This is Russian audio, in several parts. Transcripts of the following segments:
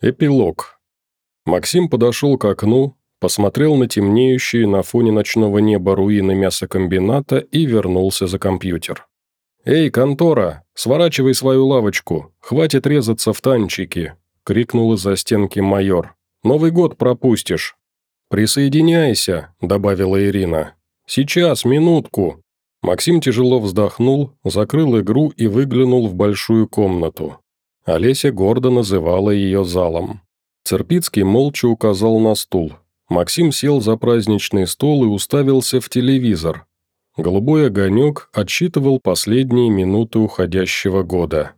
Эпилог. Максим подошел к окну, посмотрел на темнеющие на фоне ночного неба руины мясокомбината и вернулся за компьютер. «Эй, контора, сворачивай свою лавочку, хватит резаться в танчики!» – крикнул из-за стенки майор. «Новый год пропустишь!» «Присоединяйся», – добавила Ирина. «Сейчас, минутку!» Максим тяжело вздохнул, закрыл игру и выглянул в большую комнату. Олеся гордо называла ее залом. Церпицкий молча указал на стул. Максим сел за праздничный стол и уставился в телевизор. Голубой огонек отсчитывал последние минуты уходящего года.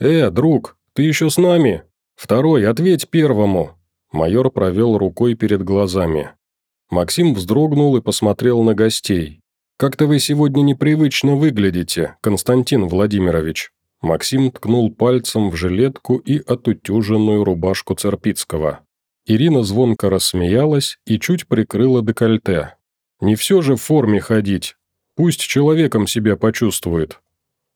«Э, друг, ты еще с нами? Второй, ответь первому!» Майор провел рукой перед глазами. Максим вздрогнул и посмотрел на гостей. «Как-то вы сегодня непривычно выглядите, Константин Владимирович». Максим ткнул пальцем в жилетку и отутюженную рубашку Церпицкого. Ирина звонко рассмеялась и чуть прикрыла декольте. «Не все же в форме ходить. Пусть человеком себя почувствует».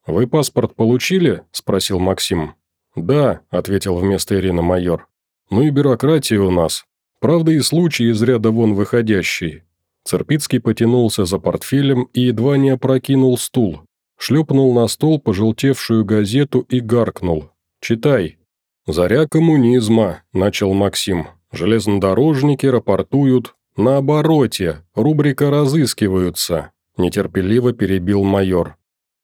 «Вы паспорт получили?» – спросил Максим. «Да», – ответил вместо Ирины майор. «Ну и бюрократия у нас. Правда, и случай из ряда вон выходящий». Церпицкий потянулся за портфелем и едва не опрокинул стул шлепнул на стол пожелтевшую газету и гаркнул. «Читай». «Заря коммунизма», – начал Максим. «Железнодорожники рапортуют. На обороте. Рубрика «Разыскиваются», – нетерпеливо перебил майор.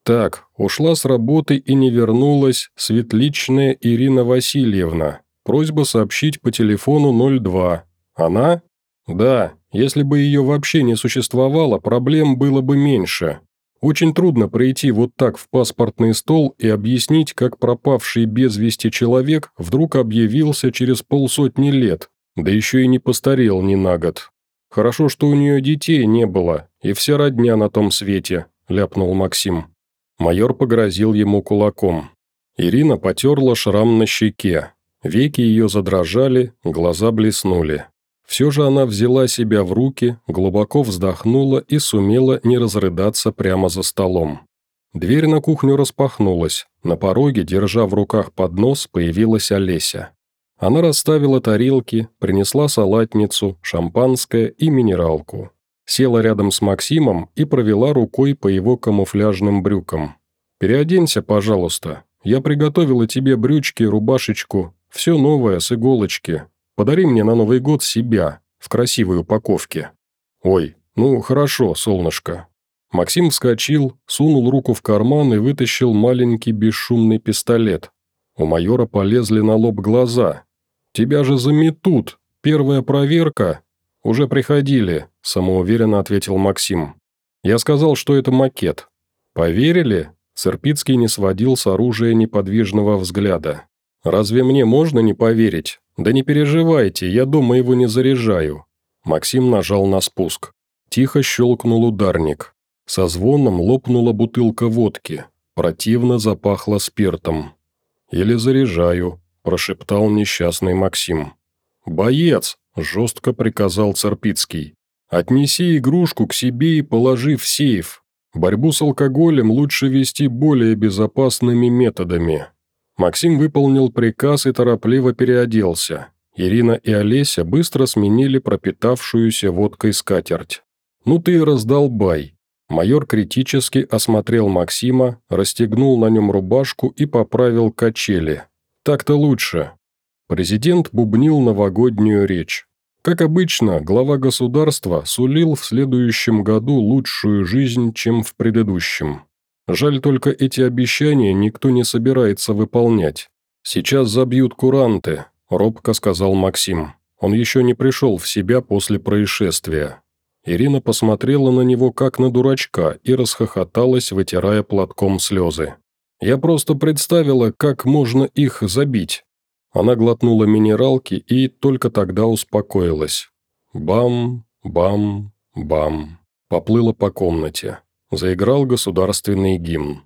«Так, ушла с работы и не вернулась светличная Ирина Васильевна. Просьба сообщить по телефону 02. Она? Да, если бы ее вообще не существовало, проблем было бы меньше. Очень трудно пройти вот так в паспортный стол и объяснить, как пропавший без вести человек вдруг объявился через полсотни лет, да еще и не постарел ни на год. Хорошо, что у нее детей не было, и вся родня на том свете», – ляпнул Максим. Майор погрозил ему кулаком. Ирина потерла шрам на щеке. Веки ее задрожали, глаза блеснули. Все же она взяла себя в руки, глубоко вздохнула и сумела не разрыдаться прямо за столом. Дверь на кухню распахнулась. На пороге, держа в руках поднос, появилась Олеся. Она расставила тарелки, принесла салатницу, шампанское и минералку. Села рядом с Максимом и провела рукой по его камуфляжным брюкам. «Переоденься, пожалуйста. Я приготовила тебе брючки, рубашечку. Все новое, с иголочки. Подари мне на Новый год себя, в красивой упаковке». «Ой, ну хорошо, солнышко». Максим вскочил, сунул руку в карман и вытащил маленький бесшумный пистолет. У майора полезли на лоб глаза. «Тебя же заметут! Первая проверка!» «Уже приходили», – самоуверенно ответил Максим. «Я сказал, что это макет». «Поверили?» Церпицкий не сводил с оружия неподвижного взгляда. «Разве мне можно не поверить? «Да не переживайте, я дома его не заряжаю». Максим нажал на спуск. Тихо щелкнул ударник. Со звоном лопнула бутылка водки. Противно запахло спиртом. «Или заряжаю», – прошептал несчастный Максим. «Боец!» – жестко приказал Царпицкий. «Отнеси игрушку к себе и положи в сейф. Борьбу с алкоголем лучше вести более безопасными методами. Максим выполнил приказ и торопливо переоделся. Ирина и Олеся быстро сменили пропитавшуюся водкой скатерть. «Ну ты и раздолбай!» Майор критически осмотрел Максима, расстегнул на нем рубашку и поправил качели. «Так-то лучше». Президент бубнил новогоднюю речь. Как обычно, глава государства сулил в следующем году лучшую жизнь, чем в предыдущем. Жаль только эти обещания никто не собирается выполнять. Сейчас забьют куранты», – робко сказал Максим. Он еще не пришел в себя после происшествия. Ирина посмотрела на него как на дурачка и расхохоталась, вытирая платком слезы. «Я просто представила, как можно их забить». Она глотнула минералки и только тогда успокоилась. Бам, бам, бам. Поплыла по комнате. Заиграл государственный гимн.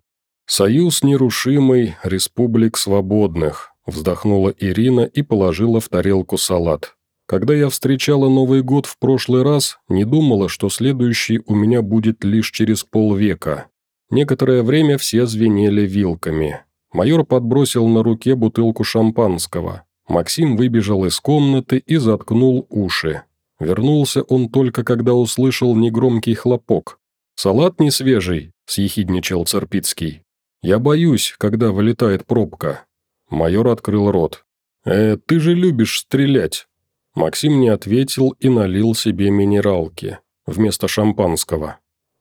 «Союз нерушимый, республик свободных», вздохнула Ирина и положила в тарелку салат. «Когда я встречала Новый год в прошлый раз, не думала, что следующий у меня будет лишь через полвека. Некоторое время все звенели вилками. Майор подбросил на руке бутылку шампанского. Максим выбежал из комнаты и заткнул уши. Вернулся он только, когда услышал негромкий хлопок. «Салат не свежий», – съехидничал Церпицкий. «Я боюсь, когда вылетает пробка». Майор открыл рот. «Э, ты же любишь стрелять». Максим не ответил и налил себе минералки вместо шампанского.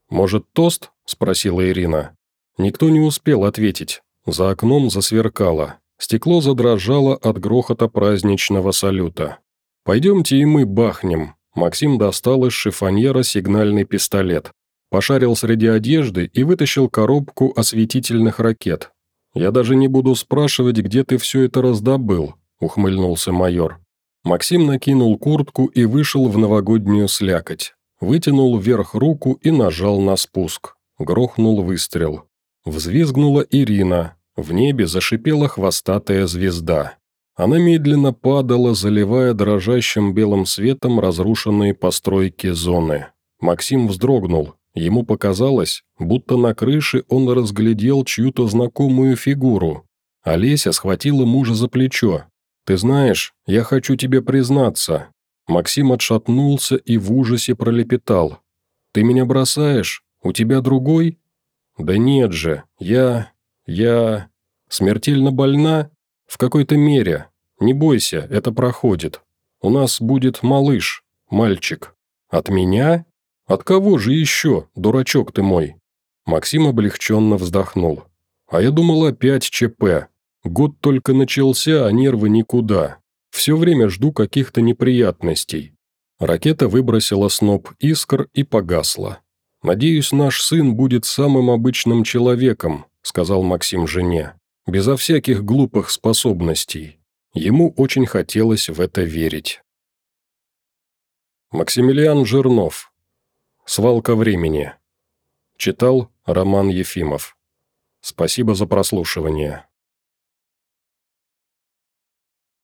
«Может, тост?» – спросила Ирина. Никто не успел ответить. За окном засверкало. Стекло задрожало от грохота праздничного салюта. «Пойдемте и мы бахнем». Максим достал из шифоньера сигнальный пистолет. Пошарил среди одежды и вытащил коробку осветительных ракет. «Я даже не буду спрашивать, где ты все это раздобыл», – ухмыльнулся майор. Максим накинул куртку и вышел в новогоднюю слякоть. Вытянул вверх руку и нажал на спуск. Грохнул выстрел. Взвизгнула Ирина. В небе зашипела хвостатая звезда. Она медленно падала, заливая дрожащим белым светом разрушенные постройки зоны. Максим вздрогнул. Ему показалось, будто на крыше он разглядел чью-то знакомую фигуру. Олеся схватила мужа за плечо. «Ты знаешь, я хочу тебе признаться». Максим отшатнулся и в ужасе пролепетал. «Ты меня бросаешь? У тебя другой?» «Да нет же, я... я... смертельно больна? В какой-то мере. Не бойся, это проходит. У нас будет малыш, мальчик. От меня? От кого же еще, дурачок ты мой?» Максим облегченно вздохнул. «А я думал опять ЧП. Год только начался, а нервы никуда. Все время жду каких-то неприятностей». Ракета выбросила сноп искр и погасла. «Надеюсь, наш сын будет самым обычным человеком», – сказал Максим жене, – «безо всяких глупых способностей». Ему очень хотелось в это верить. Максимилиан Жирнов. «Свалка времени». Читал Роман Ефимов. Спасибо за прослушивание.